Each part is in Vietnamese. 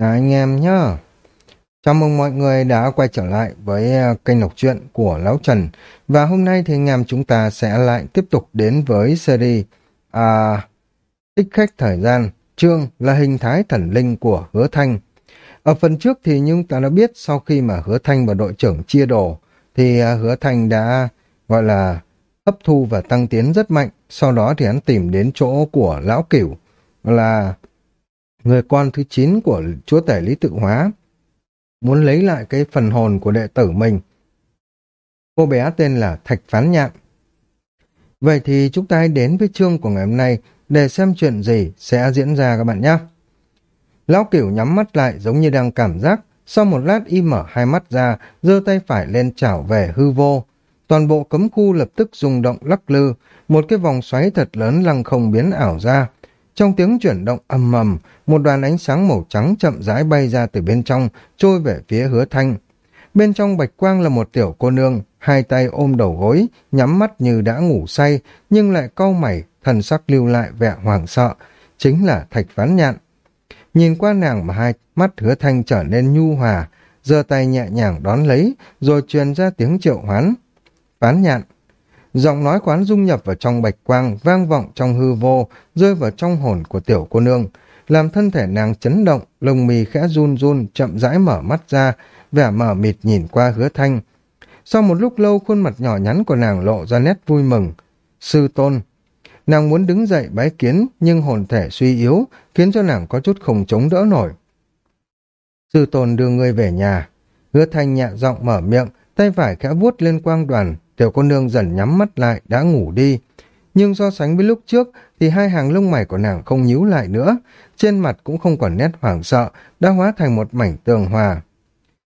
à, anh em nhá. Chào mừng mọi người đã quay trở lại với à, kênh đọc truyện của Lão Trần. Và hôm nay thì anh em chúng ta sẽ lại tiếp tục đến với series à, Thích khách thời gian, chương là hình thái thần linh của Hứa Thanh. Ở phần trước thì chúng ta đã biết sau khi mà Hứa Thanh và đội trưởng chia đồ thì à, Hứa Thanh đã gọi là hấp thu và tăng tiến rất mạnh. Sau đó thì hắn tìm đến chỗ của Lão Cửu là người con thứ 9 của chúa tể Lý Tự Hóa, muốn lấy lại cái phần hồn của đệ tử mình. Cô bé tên là Thạch Phán Nhạn. Vậy thì chúng ta hãy đến với chương của ngày hôm nay để xem chuyện gì sẽ diễn ra các bạn nhé. Lão Cửu nhắm mắt lại giống như đang cảm giác, sau một lát y mở hai mắt ra, giơ tay phải lên chảo về hư vô. Toàn bộ cấm khu lập tức rung động lắc lư, một cái vòng xoáy thật lớn lăng không biến ảo ra, trong tiếng chuyển động ầm ầm, một đoàn ánh sáng màu trắng chậm rãi bay ra từ bên trong, trôi về phía hứa thanh. Bên trong bạch quang là một tiểu cô nương, hai tay ôm đầu gối, nhắm mắt như đã ngủ say, nhưng lại cau mày, thần sắc lưu lại vẻ hoảng sợ, chính là thạch ván nhạn. Nhìn qua nàng mà hai mắt hứa thanh trở nên nhu hòa, giơ tay nhẹ nhàng đón lấy, rồi truyền ra tiếng triệu hoán. ván nhạn, Giọng nói quán dung nhập vào trong bạch quang, vang vọng trong hư vô, rơi vào trong hồn của tiểu cô nương, làm thân thể nàng chấn động, lồng mì khẽ run run, chậm rãi mở mắt ra, vẻ mở mịt nhìn qua hứa thanh. Sau một lúc lâu khuôn mặt nhỏ nhắn của nàng lộ ra nét vui mừng. Sư tôn. Nàng muốn đứng dậy bái kiến, nhưng hồn thể suy yếu, khiến cho nàng có chút không chống đỡ nổi. Sư tôn đưa ngươi về nhà. Hứa thanh nhẹ giọng mở miệng, tay phải khẽ vuốt lên quang đoàn, Tiểu cô nương dần nhắm mắt lại, đã ngủ đi. Nhưng so sánh với lúc trước thì hai hàng lông mày của nàng không nhíu lại nữa. Trên mặt cũng không còn nét hoảng sợ, đã hóa thành một mảnh tường hòa.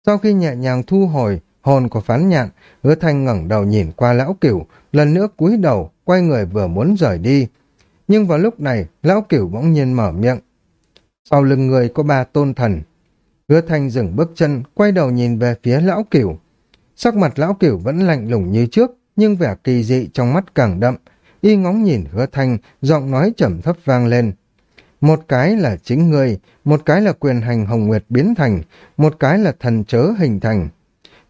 Sau khi nhẹ nhàng thu hồi, hồn của phán nhạn, hứa thanh ngẩng đầu nhìn qua lão cửu, lần nữa cúi đầu, quay người vừa muốn rời đi. Nhưng vào lúc này, lão cửu bỗng nhiên mở miệng. Sau lưng người có ba tôn thần. Hứa thanh dừng bước chân, quay đầu nhìn về phía lão cửu. Sắc mặt lão cửu vẫn lạnh lùng như trước, nhưng vẻ kỳ dị trong mắt càng đậm. Y ngóng nhìn hứa thanh, giọng nói trầm thấp vang lên. Một cái là chính ngươi, một cái là quyền hành hồng nguyệt biến thành, một cái là thần chớ hình thành.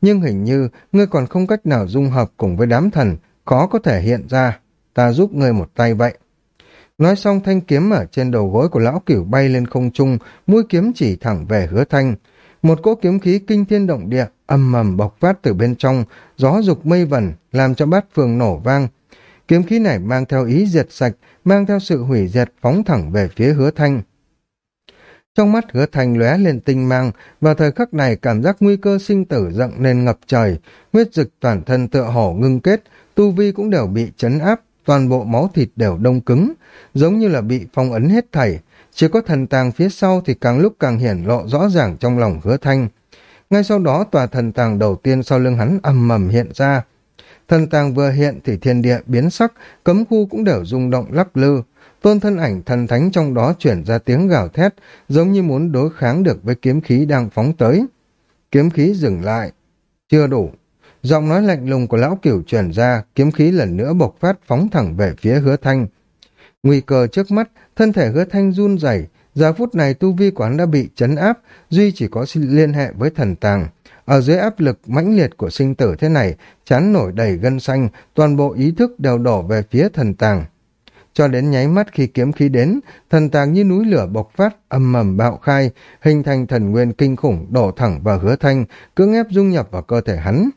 Nhưng hình như ngươi còn không cách nào dung hợp cùng với đám thần, khó có thể hiện ra. Ta giúp ngươi một tay vậy. Nói xong thanh kiếm ở trên đầu gối của lão cửu bay lên không trung, mũi kiếm chỉ thẳng về hứa thanh. Một cỗ kiếm khí kinh thiên động địa, âm mầm bộc phát từ bên trong, gió dục mây vẩn, làm cho bát phường nổ vang. Kiếm khí này mang theo ý diệt sạch, mang theo sự hủy diệt phóng thẳng về phía hứa thanh. Trong mắt hứa thanh lóe lên tinh mang, và thời khắc này cảm giác nguy cơ sinh tử dặn lên ngập trời, huyết dịch toàn thân tựa hổ ngưng kết, tu vi cũng đều bị chấn áp, toàn bộ máu thịt đều đông cứng, giống như là bị phong ấn hết thảy, chỉ có thần tàng phía sau thì càng lúc càng hiển lộ rõ ràng trong lòng hứa thanh. Ngay sau đó tòa thần tàng đầu tiên sau lưng hắn ầm mầm hiện ra. Thần tàng vừa hiện thì thiên địa biến sắc, cấm khu cũng đều rung động lắc lư. Tôn thân ảnh thần thánh trong đó chuyển ra tiếng gào thét, giống như muốn đối kháng được với kiếm khí đang phóng tới. Kiếm khí dừng lại. Chưa đủ. Giọng nói lạnh lùng của lão cửu chuyển ra, kiếm khí lần nữa bộc phát phóng thẳng về phía hứa thanh. Nguy cơ trước mắt, thân thể hứa thanh run rẩy giờ phút này tu vi quán đã bị chấn áp, duy chỉ có liên hệ với thần tàng. Ở dưới áp lực mãnh liệt của sinh tử thế này, chán nổi đầy gân xanh, toàn bộ ý thức đều đổ về phía thần tàng. Cho đến nháy mắt khi kiếm khí đến, thần tàng như núi lửa bộc phát, âm mầm bạo khai, hình thành thần nguyên kinh khủng đổ thẳng vào hứa thanh, cưỡng ép dung nhập vào cơ thể hắn.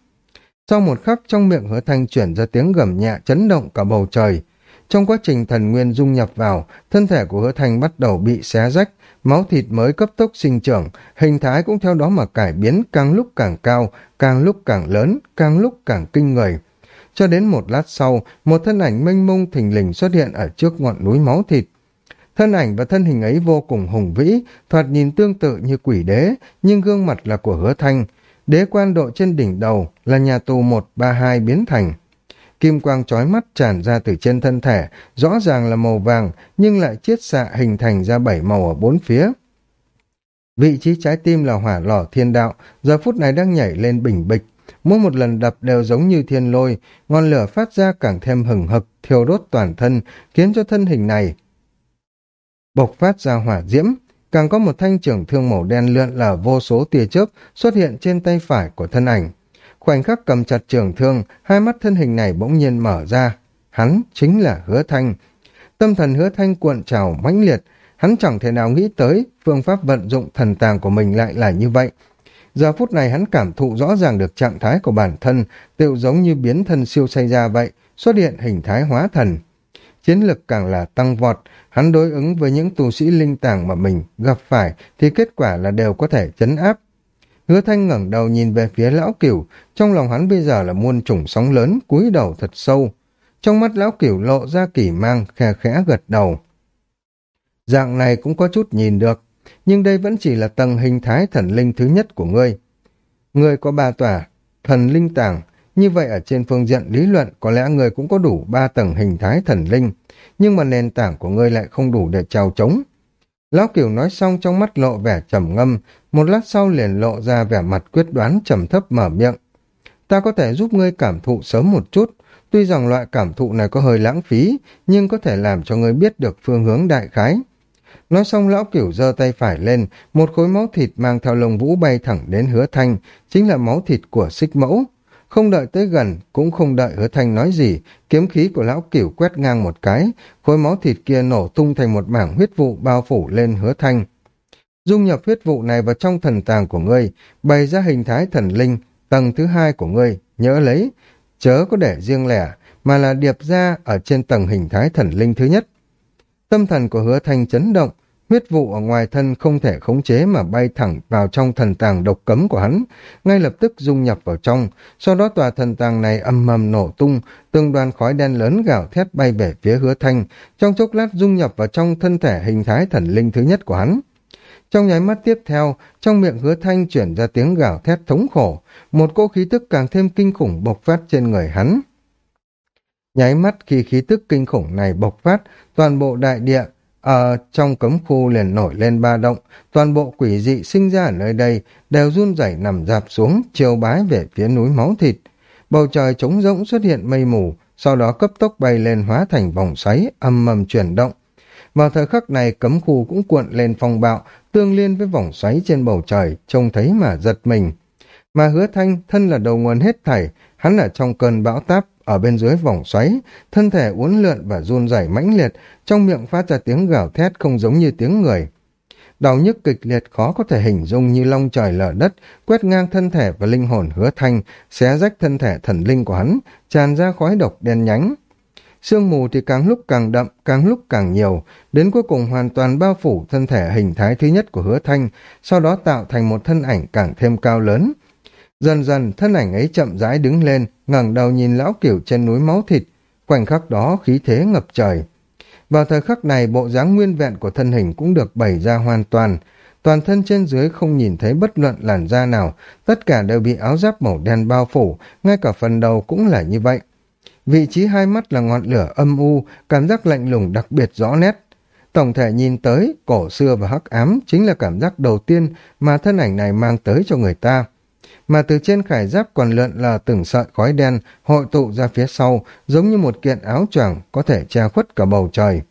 Sau một khắc trong miệng hứa thanh chuyển ra tiếng gầm nhẹ chấn động cả bầu trời, trong quá trình thần nguyên dung nhập vào, thân thể của hứa thành bắt đầu bị xé rách, máu thịt mới cấp tốc sinh trưởng, hình thái cũng theo đó mà cải biến càng lúc càng cao, càng lúc càng lớn, càng lúc càng kinh người. Cho đến một lát sau, một thân ảnh mênh mông thình lình xuất hiện ở trước ngọn núi máu thịt. Thân ảnh và thân hình ấy vô cùng hùng vĩ, thoạt nhìn tương tự như quỷ đế, nhưng gương mặt là của hứa thanh. Đế quan độ trên đỉnh đầu là nhà tù 132 biến thành kim quang chói mắt tràn ra từ trên thân thể, rõ ràng là màu vàng, nhưng lại chiết xạ hình thành ra bảy màu ở bốn phía. Vị trí trái tim là hỏa lò thiên đạo, giờ phút này đang nhảy lên bình bịch. Mỗi một lần đập đều giống như thiên lôi, ngọn lửa phát ra càng thêm hừng hực, thiêu đốt toàn thân, khiến cho thân hình này bộc phát ra hỏa diễm, càng có một thanh trưởng thương màu đen lượn lờ vô số tia chớp xuất hiện trên tay phải của thân ảnh. Khoảnh khắc cầm chặt trường thương, hai mắt thân hình này bỗng nhiên mở ra. Hắn chính là hứa thanh. Tâm thần hứa thanh cuộn trào mãnh liệt, hắn chẳng thể nào nghĩ tới phương pháp vận dụng thần tàng của mình lại là như vậy. Giờ phút này hắn cảm thụ rõ ràng được trạng thái của bản thân, tựu giống như biến thân siêu say ra vậy, xuất hiện hình thái hóa thần. Chiến lực càng là tăng vọt, hắn đối ứng với những tu sĩ linh tàng mà mình gặp phải thì kết quả là đều có thể chấn áp. Hứa thanh ngẩng đầu nhìn về phía lão cửu, trong lòng hắn bây giờ là muôn trùng sóng lớn, cúi đầu thật sâu. Trong mắt lão cửu lộ ra kỳ mang, khe khẽ gật đầu. Dạng này cũng có chút nhìn được, nhưng đây vẫn chỉ là tầng hình thái thần linh thứ nhất của ngươi. Ngươi có ba tòa, thần linh tàng, như vậy ở trên phương diện lý luận có lẽ ngươi cũng có đủ ba tầng hình thái thần linh, nhưng mà nền tảng của ngươi lại không đủ để trào trống. Lão Kiều nói xong trong mắt lộ vẻ trầm ngâm, một lát sau liền lộ ra vẻ mặt quyết đoán trầm thấp mở miệng. Ta có thể giúp ngươi cảm thụ sớm một chút, tuy rằng loại cảm thụ này có hơi lãng phí, nhưng có thể làm cho ngươi biết được phương hướng đại khái. Nói xong lão cửu giơ tay phải lên, một khối máu thịt mang theo lồng vũ bay thẳng đến hứa thanh, chính là máu thịt của xích mẫu. Không đợi tới gần, cũng không đợi hứa thanh nói gì, kiếm khí của lão cửu quét ngang một cái, khối máu thịt kia nổ tung thành một mảng huyết vụ bao phủ lên hứa thanh. Dung nhập huyết vụ này vào trong thần tàng của ngươi, bày ra hình thái thần linh, tầng thứ hai của ngươi, nhớ lấy, chớ có để riêng lẻ, mà là điệp ra ở trên tầng hình thái thần linh thứ nhất. Tâm thần của hứa thanh chấn động, huyết vụ ở ngoài thân không thể khống chế mà bay thẳng vào trong thần tàng độc cấm của hắn, ngay lập tức dung nhập vào trong, sau đó tòa thần tàng này âm mầm nổ tung, từng đoàn khói đen lớn gào thét bay về phía hứa thanh, trong chốc lát dung nhập vào trong thân thể hình thái thần linh thứ nhất của hắn. Trong nháy mắt tiếp theo, trong miệng hứa thanh chuyển ra tiếng gào thét thống khổ, một cỗ khí tức càng thêm kinh khủng bộc phát trên người hắn. Nháy mắt khi khí tức kinh khủng này bộc phát, toàn bộ đại địa ở trong cấm khu liền nổi lên ba động, toàn bộ quỷ dị sinh ra ở nơi đây đều run rẩy nằm dạp xuống, chiều bái về phía núi máu thịt. Bầu trời trống rỗng xuất hiện mây mù, sau đó cấp tốc bay lên hóa thành vòng xoáy, âm mầm chuyển động. Vào thời khắc này cấm khu cũng cuộn lên phong bạo, tương liên với vòng xoáy trên bầu trời, trông thấy mà giật mình. Mà hứa thanh, thân là đầu nguồn hết thảy, hắn ở trong cơn bão táp, ở bên dưới vòng xoáy, thân thể uốn lượn và run rẩy mãnh liệt, trong miệng phát ra tiếng gào thét không giống như tiếng người. Đau nhức kịch liệt khó có thể hình dung như long trời lở đất, quét ngang thân thể và linh hồn hứa thanh, xé rách thân thể thần linh của hắn, tràn ra khói độc đen nhánh. Sương mù thì càng lúc càng đậm, càng lúc càng nhiều, đến cuối cùng hoàn toàn bao phủ thân thể hình thái thứ nhất của hứa thanh, sau đó tạo thành một thân ảnh càng thêm cao lớn, Dần dần thân ảnh ấy chậm rãi đứng lên, ngẩng đầu nhìn lão kiểu trên núi máu thịt, khoảnh khắc đó khí thế ngập trời. Vào thời khắc này bộ dáng nguyên vẹn của thân hình cũng được bày ra hoàn toàn, toàn thân trên dưới không nhìn thấy bất luận làn da nào, tất cả đều bị áo giáp màu đen bao phủ, ngay cả phần đầu cũng là như vậy. Vị trí hai mắt là ngọn lửa âm u, cảm giác lạnh lùng đặc biệt rõ nét. Tổng thể nhìn tới, cổ xưa và hắc ám chính là cảm giác đầu tiên mà thân ảnh này mang tới cho người ta mà từ trên khải giáp còn lượn là từng sợi khói đen hội tụ ra phía sau, giống như một kiện áo choàng có thể che khuất cả bầu trời.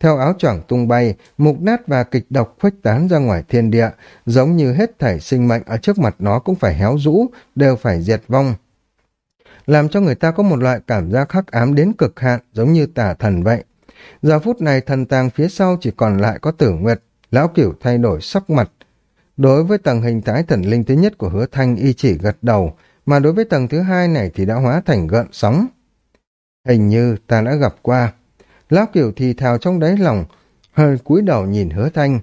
Theo áo choàng tung bay, mục nát và kịch độc khuếch tán ra ngoài thiên địa, giống như hết thảy sinh mệnh ở trước mặt nó cũng phải héo rũ, đều phải diệt vong. Làm cho người ta có một loại cảm giác khắc ám đến cực hạn, giống như tả thần vậy. Giờ phút này thần tàng phía sau chỉ còn lại có tử nguyệt, lão cửu thay đổi sắc mặt, Đối với tầng hình thái thần linh thứ nhất của hứa thanh y chỉ gật đầu, mà đối với tầng thứ hai này thì đã hóa thành gợn sóng. Hình như ta đã gặp qua. Lão cửu thì thào trong đáy lòng, hơi cúi đầu nhìn hứa thanh.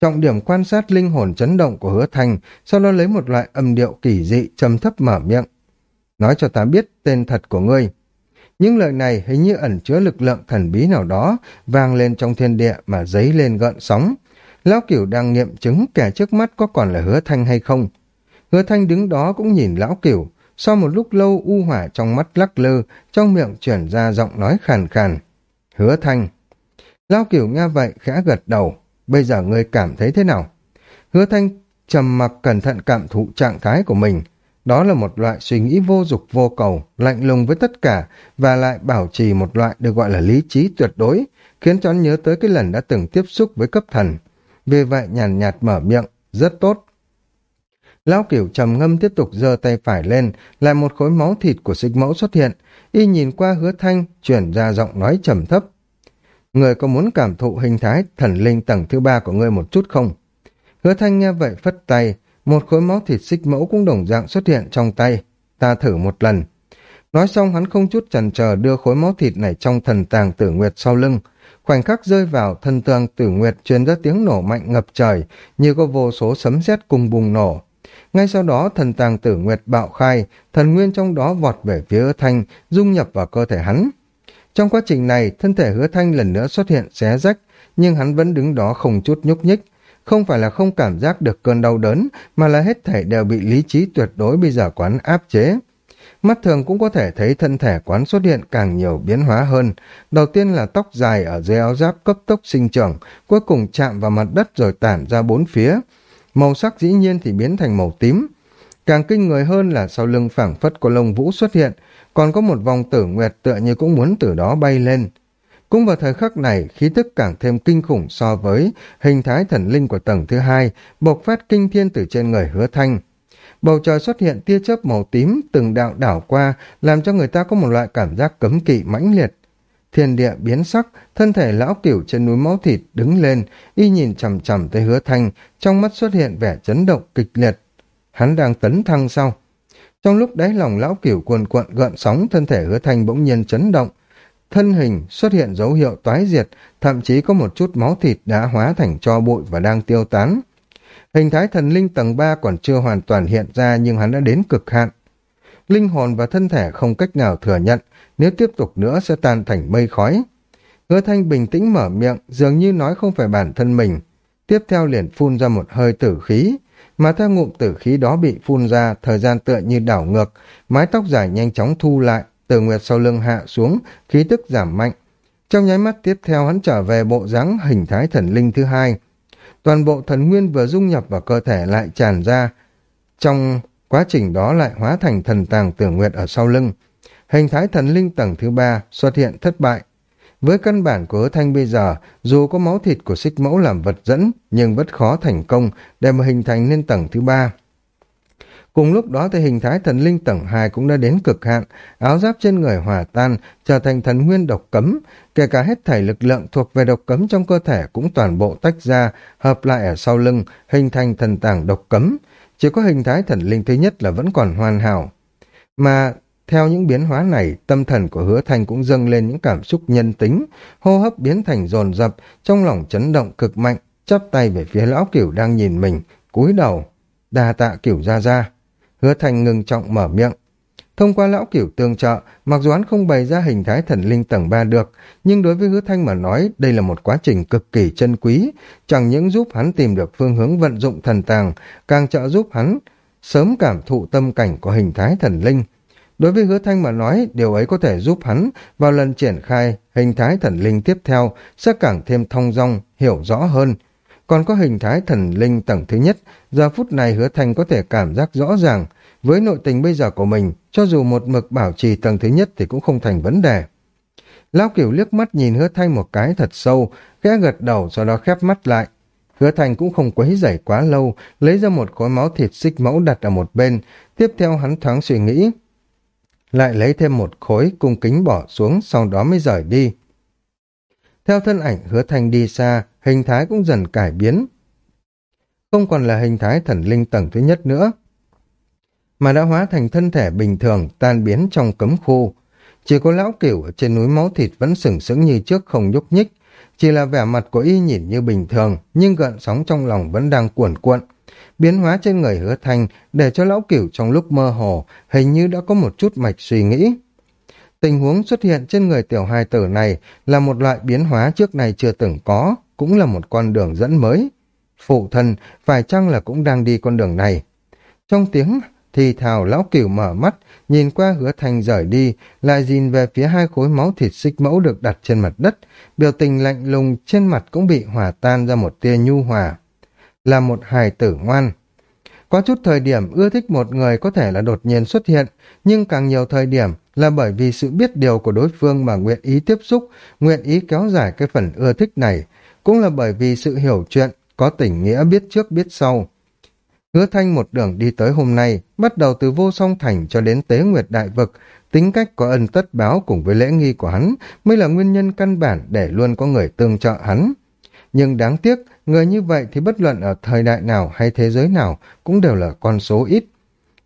Trọng điểm quan sát linh hồn chấn động của hứa thanh, sau đó lấy một loại âm điệu kỳ dị trầm thấp mở miệng. Nói cho ta biết tên thật của ngươi. Những lời này hình như ẩn chứa lực lượng thần bí nào đó, vang lên trong thiên địa mà dấy lên gợn sóng. Lão Cửu đang nghiệm chứng kẻ trước mắt có còn là hứa thanh hay không. Hứa thanh đứng đó cũng nhìn lão Cửu, sau một lúc lâu u hỏa trong mắt lắc lư, trong miệng chuyển ra giọng nói khàn khàn. Hứa thanh. Lão Cửu nghe vậy khẽ gật đầu, bây giờ ngươi cảm thấy thế nào? Hứa thanh trầm mặc cẩn thận cảm thụ trạng thái của mình. Đó là một loại suy nghĩ vô dục vô cầu, lạnh lùng với tất cả, và lại bảo trì một loại được gọi là lý trí tuyệt đối, khiến cho hắn nhớ tới cái lần đã từng tiếp xúc với cấp thần. Vì vậy nhàn nhạt, mở miệng, rất tốt. Lão cửu trầm ngâm tiếp tục giơ tay phải lên, lại một khối máu thịt của xích mẫu xuất hiện, y nhìn qua hứa thanh, chuyển ra giọng nói trầm thấp. Người có muốn cảm thụ hình thái thần linh tầng thứ ba của ngươi một chút không? Hứa thanh nghe vậy phất tay, một khối máu thịt xích mẫu cũng đồng dạng xuất hiện trong tay. Ta thử một lần. Nói xong hắn không chút chần chờ đưa khối máu thịt này trong thần tàng tử nguyệt sau lưng. Khoảnh khắc rơi vào thần tàng tử nguyệt truyền ra tiếng nổ mạnh ngập trời, như có vô số sấm sét cùng bùng nổ. Ngay sau đó thần tàng tử nguyệt bạo khai, thần nguyên trong đó vọt về phía hứa thanh, dung nhập vào cơ thể hắn. Trong quá trình này, thân thể hứa thanh lần nữa xuất hiện xé rách, nhưng hắn vẫn đứng đó không chút nhúc nhích. Không phải là không cảm giác được cơn đau đớn, mà là hết thảy đều bị lý trí tuyệt đối bây giờ quán áp chế. Mắt thường cũng có thể thấy thân thể quán xuất hiện càng nhiều biến hóa hơn. Đầu tiên là tóc dài ở dưới áo giáp cấp tốc sinh trưởng, cuối cùng chạm vào mặt đất rồi tản ra bốn phía. Màu sắc dĩ nhiên thì biến thành màu tím. Càng kinh người hơn là sau lưng phảng phất của lông vũ xuất hiện, còn có một vòng tử nguyệt tựa như cũng muốn từ đó bay lên. Cũng vào thời khắc này, khí tức càng thêm kinh khủng so với hình thái thần linh của tầng thứ hai, bộc phát kinh thiên từ trên người hứa thanh. Bầu trời xuất hiện tia chớp màu tím, từng đạo đảo qua, làm cho người ta có một loại cảm giác cấm kỵ mãnh liệt. Thiên địa biến sắc, thân thể lão cửu trên núi máu thịt đứng lên, y nhìn chằm chằm tới hứa thanh, trong mắt xuất hiện vẻ chấn động kịch liệt. Hắn đang tấn thăng sau. Trong lúc đáy lòng lão cửu cuồn cuộn gợn sóng, thân thể hứa thanh bỗng nhiên chấn động. Thân hình xuất hiện dấu hiệu toái diệt, thậm chí có một chút máu thịt đã hóa thành cho bụi và đang tiêu tán. Hình thái thần linh tầng 3 còn chưa hoàn toàn hiện ra nhưng hắn đã đến cực hạn. Linh hồn và thân thể không cách nào thừa nhận, nếu tiếp tục nữa sẽ tan thành mây khói. Hứa thanh bình tĩnh mở miệng, dường như nói không phải bản thân mình. Tiếp theo liền phun ra một hơi tử khí, mà theo ngụm tử khí đó bị phun ra, thời gian tựa như đảo ngược, mái tóc dài nhanh chóng thu lại, Tử nguyệt sau lưng hạ xuống, khí tức giảm mạnh. Trong nháy mắt tiếp theo hắn trở về bộ dáng hình thái thần linh thứ hai. Toàn bộ thần nguyên vừa dung nhập vào cơ thể lại tràn ra. Trong quá trình đó lại hóa thành thần tàng tử nguyệt ở sau lưng. Hình thái thần linh tầng thứ ba xuất hiện thất bại. Với căn bản của hứa thanh bây giờ, dù có máu thịt của xích mẫu làm vật dẫn, nhưng vẫn khó thành công để mà hình thành nên tầng thứ ba. Cùng lúc đó thì hình thái thần linh tầng 2 cũng đã đến cực hạn, áo giáp trên người hòa tan, trở thành thần nguyên độc cấm, kể cả hết thảy lực lượng thuộc về độc cấm trong cơ thể cũng toàn bộ tách ra, hợp lại ở sau lưng, hình thành thần tàng độc cấm. Chỉ có hình thái thần linh thứ nhất là vẫn còn hoàn hảo. Mà theo những biến hóa này, tâm thần của hứa thanh cũng dâng lên những cảm xúc nhân tính, hô hấp biến thành dồn dập, trong lòng chấn động cực mạnh, chắp tay về phía lão cửu đang nhìn mình, cúi đầu. Đà tạ cửu ra ra. Hứa thanh ngừng trọng mở miệng. Thông qua lão cửu tương trợ, mặc dù hắn không bày ra hình thái thần linh tầng 3 được, nhưng đối với hứa thanh mà nói, đây là một quá trình cực kỳ chân quý, chẳng những giúp hắn tìm được phương hướng vận dụng thần tàng, càng trợ giúp hắn sớm cảm thụ tâm cảnh của hình thái thần linh. Đối với hứa thanh mà nói, điều ấy có thể giúp hắn vào lần triển khai hình thái thần linh tiếp theo sẽ càng thêm thông dong, hiểu rõ hơn, còn có hình thái thần linh tầng thứ nhất, giờ phút này hứa thành có thể cảm giác rõ ràng, với nội tình bây giờ của mình, cho dù một mực bảo trì tầng thứ nhất thì cũng không thành vấn đề. Lão kiểu liếc mắt nhìn hứa thanh một cái thật sâu, khẽ gật đầu sau đó khép mắt lại. Hứa thành cũng không quấy rầy quá lâu, lấy ra một khối máu thịt xích mẫu đặt ở một bên, tiếp theo hắn thoáng suy nghĩ. Lại lấy thêm một khối cung kính bỏ xuống, sau đó mới rời đi. Theo thân ảnh hứa thanh đi xa, hình thái cũng dần cải biến. Không còn là hình thái thần linh tầng thứ nhất nữa, mà đã hóa thành thân thể bình thường tan biến trong cấm khu. Chỉ có lão cửu ở trên núi máu thịt vẫn sừng sững như trước không nhúc nhích, chỉ là vẻ mặt của y nhìn như bình thường, nhưng gợn sóng trong lòng vẫn đang cuồn cuộn. Biến hóa trên người hứa thanh để cho lão cửu trong lúc mơ hồ hình như đã có một chút mạch suy nghĩ. Tình huống xuất hiện trên người tiểu hài tử này là một loại biến hóa trước này chưa từng có, cũng là một con đường dẫn mới. Phụ thân, phải chăng là cũng đang đi con đường này? Trong tiếng thì thào lão cửu mở mắt, nhìn qua hứa thành rời đi, lại nhìn về phía hai khối máu thịt xích mẫu được đặt trên mặt đất, biểu tình lạnh lùng trên mặt cũng bị hòa tan ra một tia nhu hòa. Là một hài tử ngoan. Có chút thời điểm ưa thích một người có thể là đột nhiên xuất hiện, nhưng càng nhiều thời điểm là bởi vì sự biết điều của đối phương mà nguyện ý tiếp xúc, nguyện ý kéo dài cái phần ưa thích này, cũng là bởi vì sự hiểu chuyện, có tình nghĩa biết trước biết sau. Hứa Thanh một đường đi tới hôm nay, bắt đầu từ vô song thành cho đến tế nguyệt đại vực, tính cách có ân tất báo cùng với lễ nghi của hắn mới là nguyên nhân căn bản để luôn có người tương trợ hắn. Nhưng đáng tiếc, người như vậy thì bất luận ở thời đại nào hay thế giới nào cũng đều là con số ít.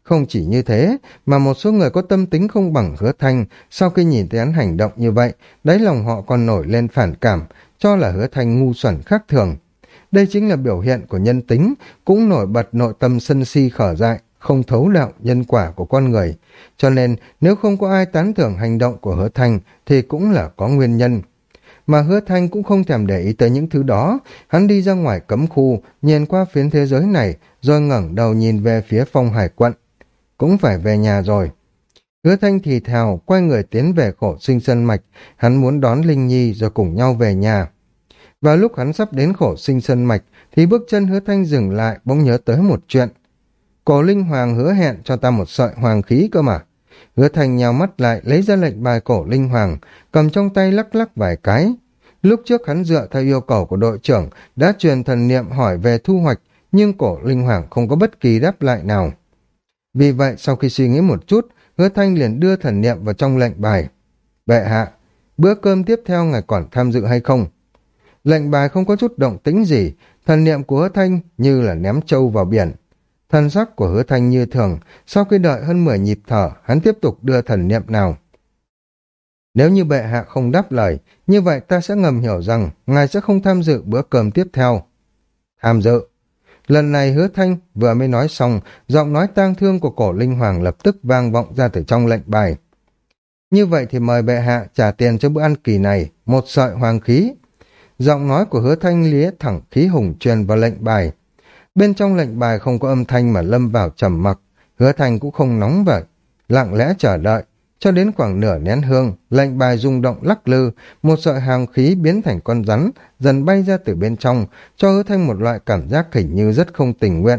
Không chỉ như thế, mà một số người có tâm tính không bằng hứa thanh, sau khi nhìn thấy hắn hành động như vậy, đáy lòng họ còn nổi lên phản cảm, cho là hứa thanh ngu xuẩn khác thường. Đây chính là biểu hiện của nhân tính, cũng nổi bật nội tâm sân si khở dại, không thấu đạo nhân quả của con người. Cho nên, nếu không có ai tán thưởng hành động của hứa thanh, thì cũng là có nguyên nhân. Mà hứa thanh cũng không thèm để ý tới những thứ đó, hắn đi ra ngoài cấm khu, nhìn qua phiến thế giới này, rồi ngẩng đầu nhìn về phía phong hải quận. Cũng phải về nhà rồi. Hứa thanh thì thào, quay người tiến về khổ sinh sân mạch, hắn muốn đón Linh Nhi rồi cùng nhau về nhà. Vào lúc hắn sắp đến khổ sinh sân mạch, thì bước chân hứa thanh dừng lại, bỗng nhớ tới một chuyện. Cổ Linh Hoàng hứa hẹn cho ta một sợi hoàng khí cơ mà. Hứa thanh nhào mắt lại, lấy ra lệnh bài cổ Linh Hoàng, cầm trong tay lắc lắc vài cái. Lúc trước hắn dựa theo yêu cầu của đội trưởng, đã truyền thần niệm hỏi về thu hoạch, nhưng cổ Linh Hoàng không có bất kỳ đáp lại nào. Vì vậy, sau khi suy nghĩ một chút, hứa thanh liền đưa thần niệm vào trong lệnh bài. Bệ hạ, bữa cơm tiếp theo ngài còn tham dự hay không? Lệnh bài không có chút động tĩnh gì, thần niệm của hứa thanh như là ném trâu vào biển. Thần sắc của hứa thanh như thường, sau khi đợi hơn 10 nhịp thở, hắn tiếp tục đưa thần niệm nào. Nếu như bệ hạ không đáp lời, như vậy ta sẽ ngầm hiểu rằng ngài sẽ không tham dự bữa cơm tiếp theo. Tham dự. Lần này hứa thanh vừa mới nói xong, giọng nói tang thương của cổ linh hoàng lập tức vang vọng ra từ trong lệnh bài. Như vậy thì mời bệ hạ trả tiền cho bữa ăn kỳ này, một sợi hoàng khí. Giọng nói của hứa thanh lía thẳng khí hùng truyền vào lệnh bài. Bên trong lệnh bài không có âm thanh mà lâm vào trầm mặc, hứa thanh cũng không nóng vậy, lặng lẽ chờ đợi, cho đến khoảng nửa nén hương, lệnh bài rung động lắc lư, một sợi hàng khí biến thành con rắn, dần bay ra từ bên trong, cho hứa thanh một loại cảm giác hình như rất không tình nguyện.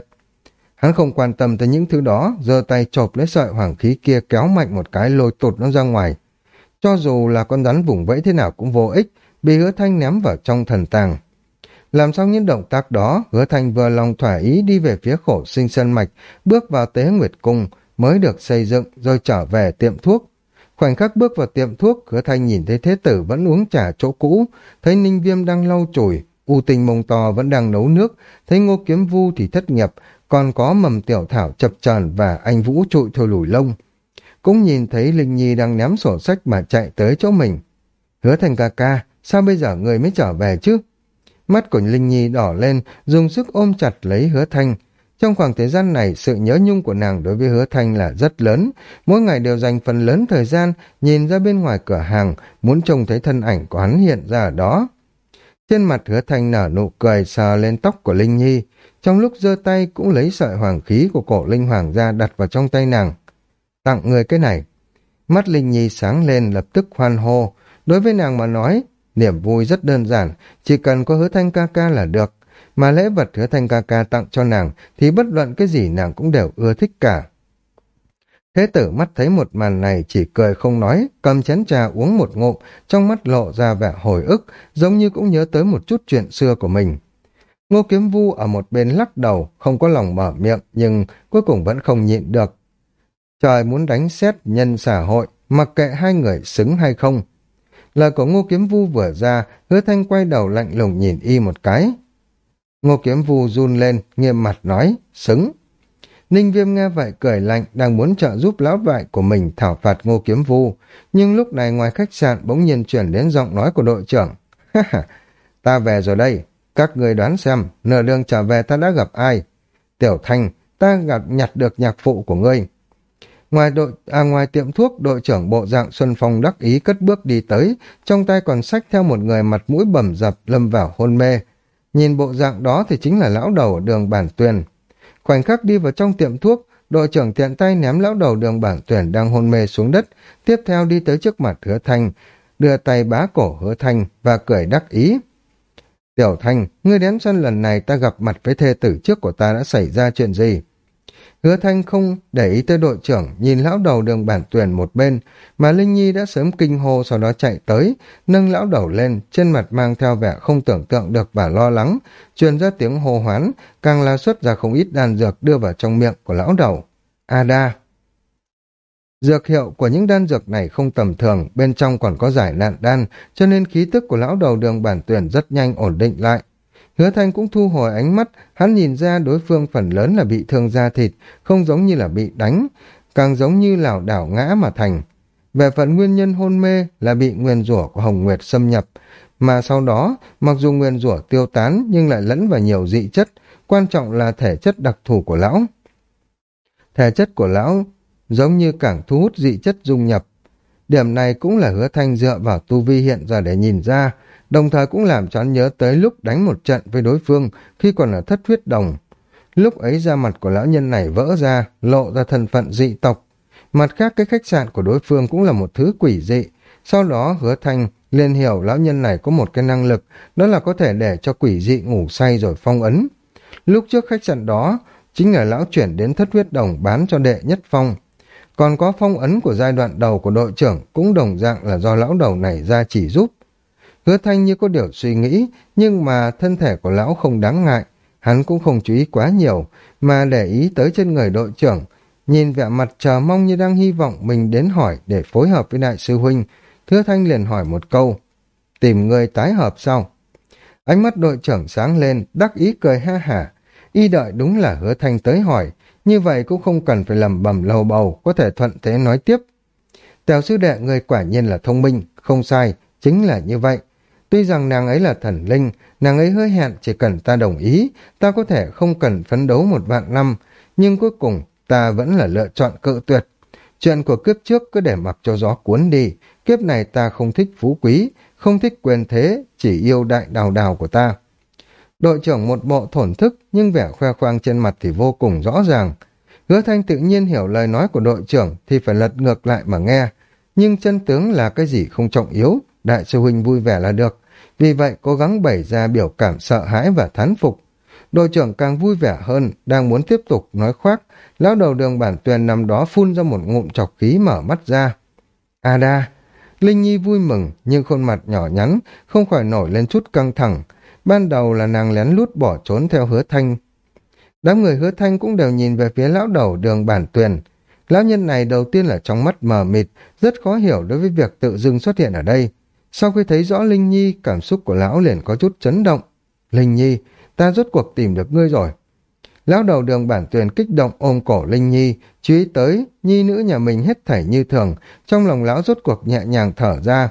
Hắn không quan tâm tới những thứ đó, giơ tay chộp lấy sợi hoàng khí kia kéo mạnh một cái lôi tụt nó ra ngoài. Cho dù là con rắn vùng vẫy thế nào cũng vô ích, bị hứa thanh ném vào trong thần tàng. Làm xong những động tác đó, hứa thanh vừa lòng thỏa ý đi về phía khổ sinh sân mạch, bước vào tế nguyệt cung, mới được xây dựng rồi trở về tiệm thuốc. Khoảnh khắc bước vào tiệm thuốc, hứa thanh nhìn thấy thế tử vẫn uống trà chỗ cũ, thấy ninh viêm đang lau chùi, u tình mông to vẫn đang nấu nước, thấy ngô kiếm vu thì thất nghiệp, còn có mầm tiểu thảo chập tròn và anh vũ trụi thôi lùi lông. Cũng nhìn thấy Linh Nhi đang ném sổ sách mà chạy tới chỗ mình. Hứa thành ca ca, sao bây giờ người mới trở về chứ? Mắt của Linh Nhi đỏ lên, dùng sức ôm chặt lấy hứa thanh. Trong khoảng thời gian này, sự nhớ nhung của nàng đối với hứa thanh là rất lớn. Mỗi ngày đều dành phần lớn thời gian nhìn ra bên ngoài cửa hàng, muốn trông thấy thân ảnh của hắn hiện ra ở đó. Trên mặt hứa thanh nở nụ cười sờ lên tóc của Linh Nhi. Trong lúc giơ tay cũng lấy sợi hoàng khí của cổ Linh Hoàng ra đặt vào trong tay nàng. Tặng người cái này. Mắt Linh Nhi sáng lên lập tức hoan hô. Đối với nàng mà nói, Niềm vui rất đơn giản, chỉ cần có hứa thanh ca ca là được. Mà lễ vật hứa thanh ca ca tặng cho nàng thì bất luận cái gì nàng cũng đều ưa thích cả. Thế tử mắt thấy một màn này chỉ cười không nói, cầm chén trà uống một ngụm, trong mắt lộ ra vẻ hồi ức, giống như cũng nhớ tới một chút chuyện xưa của mình. Ngô Kiếm Vu ở một bên lắc đầu, không có lòng mở miệng, nhưng cuối cùng vẫn không nhịn được. Trời muốn đánh xét nhân xã hội, mặc kệ hai người xứng hay không, Lời của Ngô Kiếm Vu vừa ra, hứa thanh quay đầu lạnh lùng nhìn y một cái. Ngô Kiếm Vu run lên, nghiêm mặt nói, xứng. Ninh Viêm nghe vậy cười lạnh, đang muốn trợ giúp lão vại của mình thảo phạt Ngô Kiếm Vu. Nhưng lúc này ngoài khách sạn bỗng nhiên chuyển đến giọng nói của đội trưởng. Ha ha, ta về rồi đây. Các người đoán xem, nửa đường trở về ta đã gặp ai? Tiểu Thanh, ta gặp nhặt được nhạc phụ của ngươi. Ngoài đội à ngoài tiệm thuốc, đội trưởng bộ dạng Xuân Phong đắc ý cất bước đi tới, trong tay còn xách theo một người mặt mũi bầm dập lâm vào hôn mê. Nhìn bộ dạng đó thì chính là lão đầu đường bản tuyền. Khoảnh khắc đi vào trong tiệm thuốc, đội trưởng tiện tay ném lão đầu đường bản tuyển đang hôn mê xuống đất, tiếp theo đi tới trước mặt hứa thanh, đưa tay bá cổ hứa thanh và cười đắc ý. Tiểu thanh, ngươi đến sân lần này ta gặp mặt với thê tử trước của ta đã xảy ra chuyện gì? Hứa Thanh không để ý tới đội trưởng, nhìn lão đầu đường bản tuyển một bên, mà Linh Nhi đã sớm kinh hô sau đó chạy tới, nâng lão đầu lên, trên mặt mang theo vẻ không tưởng tượng được và lo lắng, truyền ra tiếng hô hoán, càng la xuất ra không ít đan dược đưa vào trong miệng của lão đầu. Ada! Dược hiệu của những đan dược này không tầm thường, bên trong còn có giải nạn đan, cho nên khí tức của lão đầu đường bản tuyển rất nhanh ổn định lại. Hứa Thanh cũng thu hồi ánh mắt, hắn nhìn ra đối phương phần lớn là bị thương da thịt, không giống như là bị đánh, càng giống như lảo đảo ngã mà thành. Về phần nguyên nhân hôn mê là bị nguyên rủa của Hồng Nguyệt xâm nhập, mà sau đó, mặc dù nguyên rủa tiêu tán nhưng lại lẫn vào nhiều dị chất, quan trọng là thể chất đặc thù của lão. Thể chất của lão giống như càng thu hút dị chất dung nhập. Điểm này cũng là hứa thanh dựa vào tu vi hiện giờ để nhìn ra, đồng thời cũng làm cho hắn nhớ tới lúc đánh một trận với đối phương khi còn ở thất huyết đồng. Lúc ấy da mặt của lão nhân này vỡ ra, lộ ra thân phận dị tộc. Mặt khác cái khách sạn của đối phương cũng là một thứ quỷ dị. Sau đó hứa thanh liền hiểu lão nhân này có một cái năng lực, đó là có thể để cho quỷ dị ngủ say rồi phong ấn. Lúc trước khách sạn đó, chính là lão chuyển đến thất huyết đồng bán cho đệ nhất phong. Còn có phong ấn của giai đoạn đầu của đội trưởng cũng đồng dạng là do lão đầu này ra chỉ giúp. Hứa thanh như có điều suy nghĩ, nhưng mà thân thể của lão không đáng ngại. Hắn cũng không chú ý quá nhiều, mà để ý tới trên người đội trưởng. Nhìn vẻ mặt chờ mong như đang hy vọng mình đến hỏi để phối hợp với đại sư huynh. Hứa thanh liền hỏi một câu. Tìm người tái hợp sau. Ánh mắt đội trưởng sáng lên, đắc ý cười ha hả. Y đợi đúng là hứa thanh tới hỏi, như vậy cũng không cần phải lầm bầm lầu bầu, có thể thuận thế nói tiếp. Tèo sư đệ người quả nhiên là thông minh, không sai, chính là như vậy. Tuy rằng nàng ấy là thần linh, nàng ấy hứa hẹn chỉ cần ta đồng ý, ta có thể không cần phấn đấu một vạn năm, nhưng cuối cùng ta vẫn là lựa chọn cự tuyệt. Chuyện của kiếp trước cứ để mặc cho gió cuốn đi, kiếp này ta không thích phú quý, không thích quyền thế, chỉ yêu đại đào đào của ta. Đội trưởng một bộ thổn thức, nhưng vẻ khoe khoang trên mặt thì vô cùng rõ ràng. Hứa thanh tự nhiên hiểu lời nói của đội trưởng thì phải lật ngược lại mà nghe. Nhưng chân tướng là cái gì không trọng yếu, đại sư huynh vui vẻ là được. Vì vậy cố gắng bày ra biểu cảm sợ hãi và thán phục. Đội trưởng càng vui vẻ hơn, đang muốn tiếp tục nói khoác. Lão đầu đường bản tuyền nằm đó phun ra một ngụm chọc khí mở mắt ra. Ada! Linh Nhi vui mừng, nhưng khuôn mặt nhỏ nhắn, không khỏi nổi lên chút căng thẳng. Ban đầu là nàng lén lút bỏ trốn theo hứa thanh. Đám người hứa thanh cũng đều nhìn về phía lão đầu đường bản tuyền. Lão nhân này đầu tiên là trong mắt mờ mịt, rất khó hiểu đối với việc tự dưng xuất hiện ở đây. Sau khi thấy rõ Linh Nhi, cảm xúc của lão liền có chút chấn động. Linh Nhi, ta rốt cuộc tìm được ngươi rồi. Lão đầu đường bản tuyền kích động ôm cổ Linh Nhi, chú ý tới, nhi nữ nhà mình hết thảy như thường, trong lòng lão rốt cuộc nhẹ nhàng thở ra.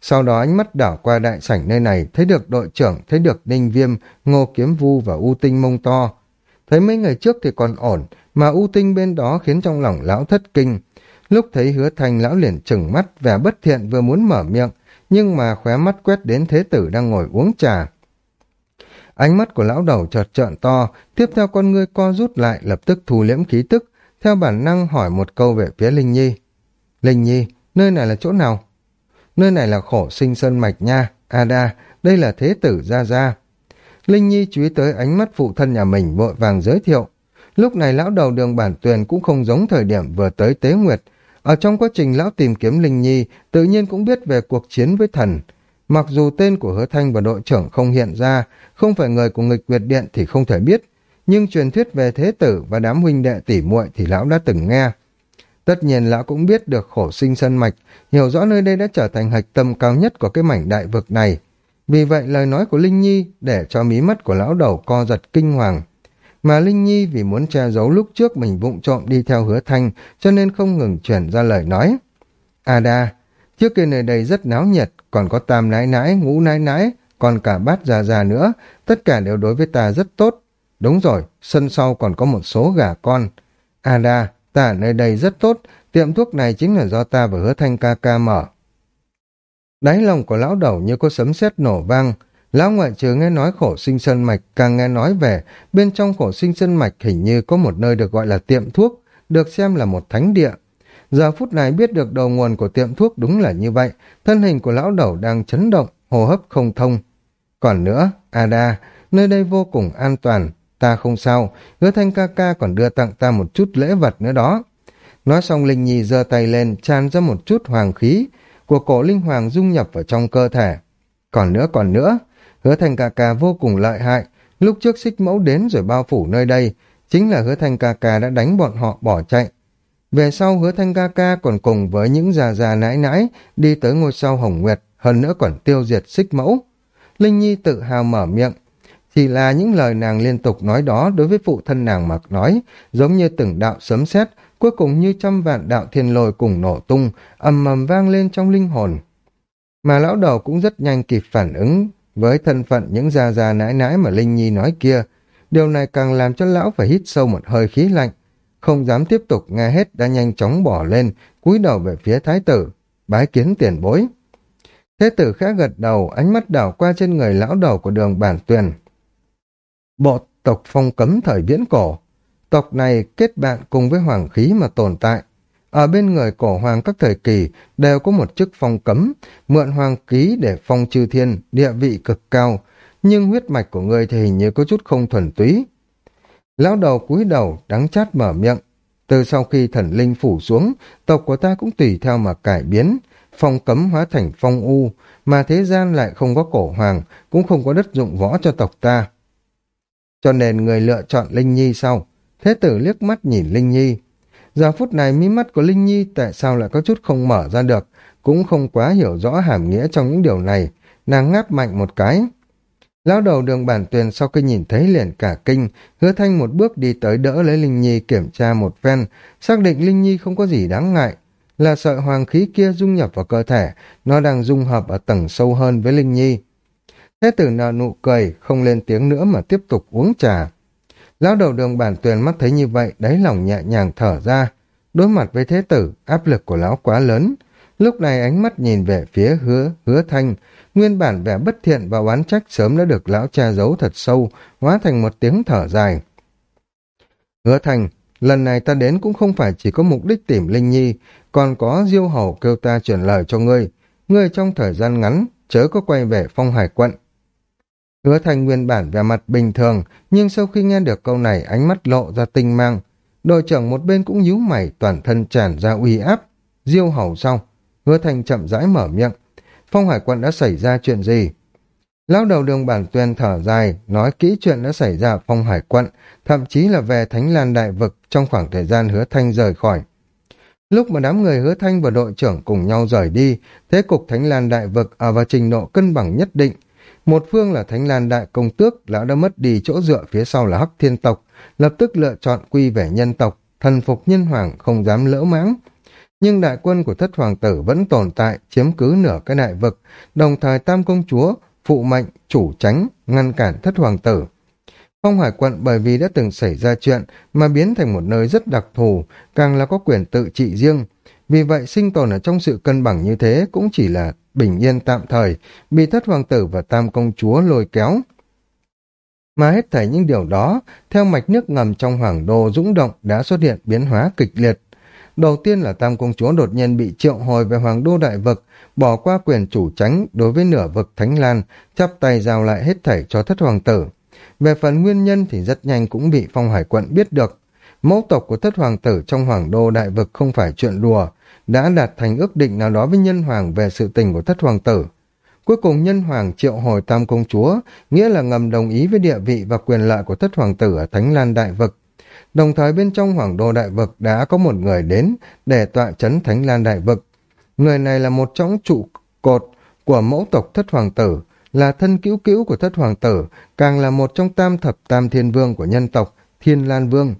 Sau đó ánh mắt đảo qua đại sảnh nơi này, thấy được đội trưởng, thấy được Ninh Viêm, Ngô Kiếm Vu và U Tinh mông to. Thấy mấy ngày trước thì còn ổn, mà U Tinh bên đó khiến trong lòng lão thất kinh. Lúc thấy hứa thành lão liền trừng mắt, vẻ bất thiện vừa muốn mở miệng, nhưng mà khóe mắt quét đến thế tử đang ngồi uống trà. Ánh mắt của lão đầu chợt trợn to, tiếp theo con ngươi co rút lại lập tức thu liễm khí tức, theo bản năng hỏi một câu về phía Linh Nhi. Linh Nhi, nơi này là chỗ nào? Nơi này là khổ sinh sơn mạch nha, Ada, đây là thế tử Gia Gia. Linh Nhi chú ý tới ánh mắt phụ thân nhà mình vội vàng giới thiệu. Lúc này lão đầu đường bản tuyền cũng không giống thời điểm vừa tới Tế Nguyệt. Ở trong quá trình lão tìm kiếm Linh Nhi, tự nhiên cũng biết về cuộc chiến với thần. Mặc dù tên của hứa thanh và đội trưởng không hiện ra, không phải người của nghịch Nguyệt Điện thì không thể biết, nhưng truyền thuyết về thế tử và đám huynh đệ tỷ muội thì lão đã từng nghe. Tất nhiên lão cũng biết được khổ sinh sân mạch, hiểu rõ nơi đây đã trở thành hạch tâm cao nhất của cái mảnh đại vực này. Vì vậy lời nói của Linh Nhi để cho mí mắt của lão đầu co giật kinh hoàng. Mà Linh Nhi vì muốn che giấu lúc trước mình vụng trộm đi theo hứa thanh cho nên không ngừng chuyển ra lời nói. À Ada, trước kia nơi đây rất náo nhiệt, còn có tam nái nái, ngũ nái nái, còn cả bát già già nữa, tất cả đều đối với ta rất tốt. Đúng rồi, sân sau còn có một số gà con. À Ada, ta ở nơi đây rất tốt, tiệm thuốc này chính là do ta và hứa thanh ca ca mở. Đáy lòng của lão đầu như có sấm sét nổ vang, lão ngoại trừ nghe nói khổ sinh sơn mạch, càng nghe nói về bên trong khổ sinh sơn mạch hình như có một nơi được gọi là tiệm thuốc, được xem là một thánh địa. Giờ phút này biết được đầu nguồn của tiệm thuốc đúng là như vậy, thân hình của lão đầu đang chấn động, hô hấp không thông. Còn nữa, Ada, nơi đây vô cùng an toàn, ta không sao, hứa thanh ca ca còn đưa tặng ta một chút lễ vật nữa đó. Nói xong Linh Nhi giơ tay lên, tràn ra một chút hoàng khí, của cổ linh hoàng dung nhập vào trong cơ thể. Còn nữa còn nữa, hứa Thành ca ca vô cùng lợi hại, lúc trước xích mẫu đến rồi bao phủ nơi đây, chính là hứa thanh ca ca đã đánh bọn họ bỏ chạy. Về sau hứa thanh ca ca còn cùng với những già già nãi nãi đi tới ngôi sao hồng nguyệt, hơn nữa còn tiêu diệt xích mẫu. Linh Nhi tự hào mở miệng, chỉ là những lời nàng liên tục nói đó đối với phụ thân nàng mà nói, giống như từng đạo sấm sét cuối cùng như trăm vạn đạo thiên lôi cùng nổ tung, ầm ầm vang lên trong linh hồn. Mà lão đầu cũng rất nhanh kịp phản ứng với thân phận những già già nãi nãi mà Linh Nhi nói kia. Điều này càng làm cho lão phải hít sâu một hơi khí lạnh. Không dám tiếp tục nghe hết đã nhanh chóng bỏ lên, cúi đầu về phía thái tử, bái kiến tiền bối. Thế tử khẽ gật đầu, ánh mắt đảo qua trên người lão đầu của đường bản tuyền. Bộ tộc phong cấm thời viễn cổ, Tộc này kết bạn cùng với hoàng khí mà tồn tại. Ở bên người cổ hoàng các thời kỳ đều có một chức phong cấm, mượn hoàng ký để phong chư thiên, địa vị cực cao, nhưng huyết mạch của ngươi thì hình như có chút không thuần túy. Lão đầu cúi đầu, đắng chát mở miệng. Từ sau khi thần linh phủ xuống, tộc của ta cũng tùy theo mà cải biến, phong cấm hóa thành phong u, mà thế gian lại không có cổ hoàng, cũng không có đất dụng võ cho tộc ta. Cho nên người lựa chọn Linh Nhi sau, Thế tử liếc mắt nhìn Linh Nhi. Giờ phút này mí mắt của Linh Nhi tại sao lại có chút không mở ra được, cũng không quá hiểu rõ hàm nghĩa trong những điều này, nàng ngáp mạnh một cái. Lão đầu đường bản tuyền sau khi nhìn thấy liền cả kinh, hứa thanh một bước đi tới đỡ lấy Linh Nhi kiểm tra một phen, xác định Linh Nhi không có gì đáng ngại, là sợi hoàng khí kia dung nhập vào cơ thể, nó đang dung hợp ở tầng sâu hơn với Linh Nhi. Thế tử nở nụ cười, không lên tiếng nữa mà tiếp tục uống trà. Lão đầu đường bản tuyền mắt thấy như vậy, đáy lòng nhẹ nhàng thở ra. Đối mặt với thế tử, áp lực của lão quá lớn. Lúc này ánh mắt nhìn về phía hứa, hứa thanh, nguyên bản vẻ bất thiện và oán trách sớm đã được lão cha giấu thật sâu, hóa thành một tiếng thở dài. Hứa thanh, lần này ta đến cũng không phải chỉ có mục đích tìm Linh Nhi, còn có diêu hầu kêu ta chuyển lời cho ngươi. Ngươi trong thời gian ngắn, chớ có quay về phong hải quận, Hứa thành nguyên bản vẻ mặt bình thường, nhưng sau khi nghe được câu này ánh mắt lộ ra tinh mang. Đội trưởng một bên cũng nhíu mày toàn thân tràn ra uy áp. Diêu hầu sau, hứa thành chậm rãi mở miệng. Phong hải quận đã xảy ra chuyện gì? Lão đầu đường bản tuyên thở dài, nói kỹ chuyện đã xảy ra phong hải quận, thậm chí là về Thánh Lan Đại Vực trong khoảng thời gian hứa thanh rời khỏi. Lúc mà đám người hứa thanh và đội trưởng cùng nhau rời đi, thế cục Thánh Lan Đại Vực ở vào trình độ cân bằng nhất định, một phương là Thánh Lan Đại Công Tước, lão đã mất đi chỗ dựa phía sau là Hắc Thiên Tộc, lập tức lựa chọn quy về nhân tộc, thần phục nhân hoàng, không dám lỡ mãng. Nhưng đại quân của thất hoàng tử vẫn tồn tại, chiếm cứ nửa cái đại vực, đồng thời tam công chúa, phụ mệnh, chủ tránh, ngăn cản thất hoàng tử. Phong Hải quận bởi vì đã từng xảy ra chuyện mà biến thành một nơi rất đặc thù, càng là có quyền tự trị riêng. Vì vậy sinh tồn ở trong sự cân bằng như thế cũng chỉ là bình yên tạm thời, bị thất hoàng tử và tam công chúa lôi kéo. Mà hết thảy những điều đó, theo mạch nước ngầm trong hoàng đô dũng động đã xuất hiện biến hóa kịch liệt. Đầu tiên là tam công chúa đột nhiên bị triệu hồi về hoàng đô đại vực, bỏ qua quyền chủ tránh đối với nửa vực Thánh Lan, chắp tay giao lại hết thảy cho thất hoàng tử. Về phần nguyên nhân thì rất nhanh cũng bị phong hải quận biết được. Mẫu tộc của thất hoàng tử trong hoàng đô đại vực không phải chuyện đùa, đã đạt thành ước định nào đó với nhân hoàng về sự tình của thất hoàng tử. Cuối cùng nhân hoàng triệu hồi tam công chúa, nghĩa là ngầm đồng ý với địa vị và quyền lợi của thất hoàng tử ở Thánh Lan Đại Vực. Đồng thời bên trong hoàng đô đại vực đã có một người đến để tọa chấn Thánh Lan Đại Vực. Người này là một trong trụ cột của mẫu tộc thất hoàng tử, là thân cứu cứu của thất hoàng tử, càng là một trong tam thập tam thiên vương của nhân tộc, Thiên Lan Vương.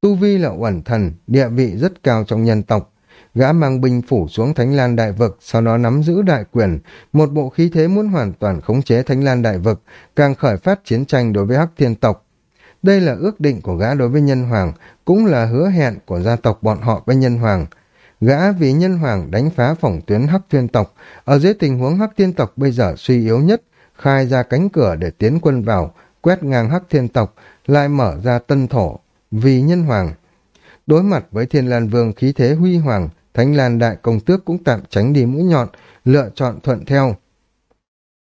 Tu Vi là uẩn thần, địa vị rất cao trong nhân tộc, Gã mang binh phủ xuống Thánh Lan Đại Vực, sau đó nắm giữ đại quyền, một bộ khí thế muốn hoàn toàn khống chế Thánh Lan Đại Vực, càng khởi phát chiến tranh đối với Hắc Thiên Tộc. Đây là ước định của gã đối với Nhân Hoàng, cũng là hứa hẹn của gia tộc bọn họ với Nhân Hoàng. Gã vì Nhân Hoàng đánh phá phòng tuyến Hắc Thiên Tộc, ở dưới tình huống Hắc Thiên Tộc bây giờ suy yếu nhất, khai ra cánh cửa để tiến quân vào, quét ngang Hắc Thiên Tộc, lại mở ra tân thổ, vì Nhân Hoàng. Đối mặt với Thiên Lan Vương khí thế huy hoàng, Thánh Lan Đại Công Tước cũng tạm tránh đi mũi nhọn, lựa chọn thuận theo.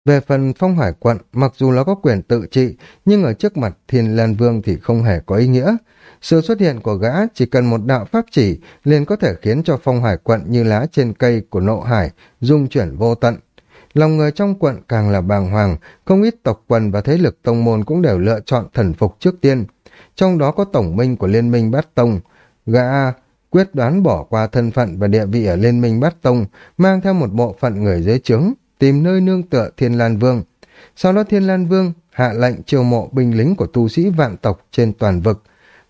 Về phần phong hải quận, mặc dù nó có quyền tự trị, nhưng ở trước mặt thiên lan vương thì không hề có ý nghĩa. Sự xuất hiện của gã chỉ cần một đạo pháp chỉ liền có thể khiến cho phong hải quận như lá trên cây của nộ hải dung chuyển vô tận. Lòng người trong quận càng là bàng hoàng, không ít tộc quần và thế lực tông môn cũng đều lựa chọn thần phục trước tiên. Trong đó có tổng minh của Liên minh Bát Tông, gã quyết đoán bỏ qua thân phận và địa vị ở Liên minh Bát Tông, mang theo một bộ phận người dưới trướng, tìm nơi nương tựa Thiên Lan Vương. Sau đó Thiên Lan Vương hạ lệnh chiêu mộ binh lính của tu sĩ vạn tộc trên toàn vực.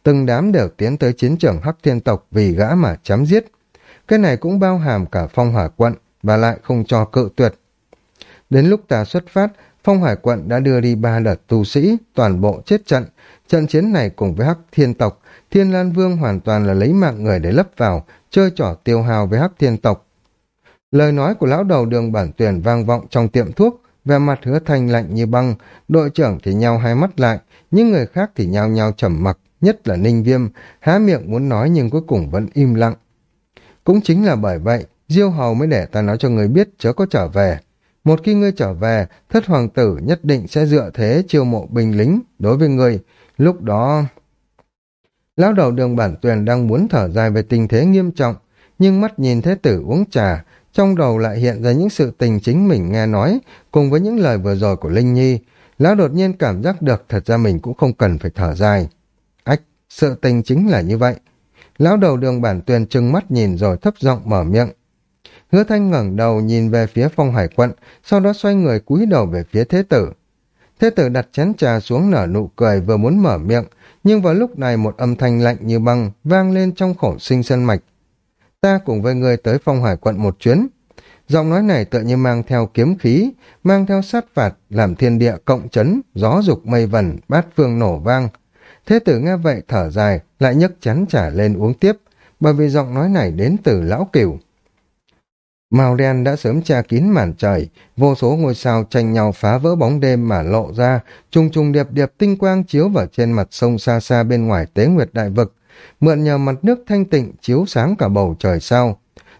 Từng đám đều tiến tới chiến trường Hắc Thiên tộc vì gã mà chém giết. Cái này cũng bao hàm cả phong hỏa quận và lại không cho cự tuyệt. Đến lúc ta xuất phát, phong hải quận đã đưa đi ba đợt tu sĩ, toàn bộ chết trận. Trận chiến này cùng với Hắc Thiên tộc, Thiên Lan Vương hoàn toàn là lấy mạng người để lấp vào, chơi trò tiêu hào với Hắc Thiên tộc. Lời nói của lão đầu đường bản tuyển vang vọng trong tiệm thuốc, về mặt hứa thanh lạnh như băng, đội trưởng thì nhau hai mắt lại, những người khác thì nhao nhao trầm mặc, nhất là Ninh Viêm, há miệng muốn nói nhưng cuối cùng vẫn im lặng. Cũng chính là bởi vậy, Diêu Hầu mới để ta nói cho người biết chớ có trở về. Một khi ngươi trở về, thất hoàng tử nhất định sẽ dựa thế chiêu mộ binh lính đối với ngươi. Lúc đó... Lão đầu đường bản tuyền đang muốn thở dài về tình thế nghiêm trọng, nhưng mắt nhìn thế tử uống trà, trong đầu lại hiện ra những sự tình chính mình nghe nói, cùng với những lời vừa rồi của Linh Nhi. Lão đột nhiên cảm giác được thật ra mình cũng không cần phải thở dài. Ách, sự tình chính là như vậy. Lão đầu đường bản tuyền trừng mắt nhìn rồi thấp giọng mở miệng. Hứa thanh ngẩng đầu nhìn về phía phong hải quận, sau đó xoay người cúi đầu về phía thế tử. Thế tử đặt chén trà xuống nở nụ cười vừa muốn mở miệng, nhưng vào lúc này một âm thanh lạnh như băng vang lên trong khổ sinh sân mạch, ta cùng với người tới phong hải quận một chuyến. Giọng nói này tự như mang theo kiếm khí, mang theo sát phạt, làm thiên địa cộng chấn, gió dục mây vần, bát phương nổ vang. Thế tử nghe vậy thở dài, lại nhấc chén trả lên uống tiếp, bởi vì giọng nói này đến từ lão cửu. Màu đen đã sớm che kín màn trời, vô số ngôi sao tranh nhau phá vỡ bóng đêm mà lộ ra, trùng trùng điệp điệp tinh quang chiếu vào trên mặt sông xa xa bên ngoài tế nguyệt đại vực, mượn nhờ mặt nước thanh tịnh chiếu sáng cả bầu trời sao.